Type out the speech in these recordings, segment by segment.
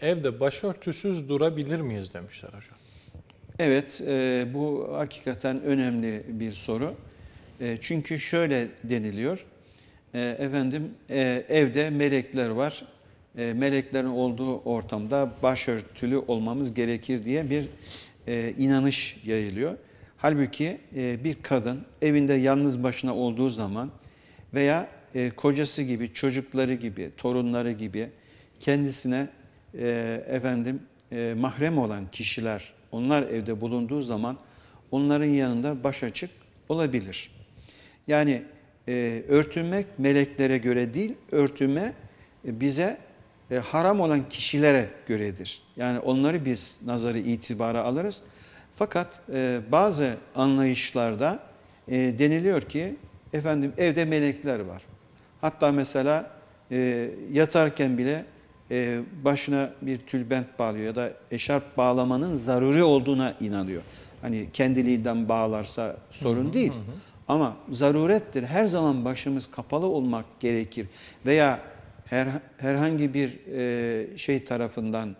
Evde başörtüsüz durabilir miyiz demişler hocam. Evet, e, bu hakikaten önemli bir soru. E, çünkü şöyle deniliyor, e, efendim e, evde melekler var, e, meleklerin olduğu ortamda başörtülü olmamız gerekir diye bir e, inanış yayılıyor. Halbuki e, bir kadın evinde yalnız başına olduğu zaman veya e, kocası gibi, çocukları gibi, torunları gibi kendisine e, efendim e, mahrem olan kişiler, onlar evde bulunduğu zaman onların yanında baş açık olabilir. Yani e, örtünmek meleklere göre değil, örtünme e, bize e, haram olan kişilere göredir. Yani onları biz nazarı itibara alırız. Fakat e, bazı anlayışlarda e, deniliyor ki efendim evde melekler var. Hatta mesela e, yatarken bile e, başına bir tülbent bağlıyor ya da eşarp bağlamanın zaruri olduğuna inanıyor. Hani kendiliğinden bağlarsa sorun değil. Ama zarurettir. Her zaman başımız kapalı olmak gerekir. Veya her, herhangi bir e, şey tarafından,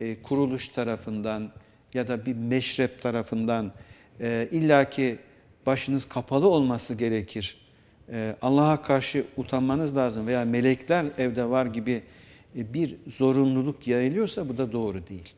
e, kuruluş tarafından ya da bir meşrep tarafından e, illaki başınız kapalı olması gerekir. E, Allah'a karşı utanmanız lazım veya melekler evde var gibi bir zorunluluk yayılıyorsa bu da doğru değil.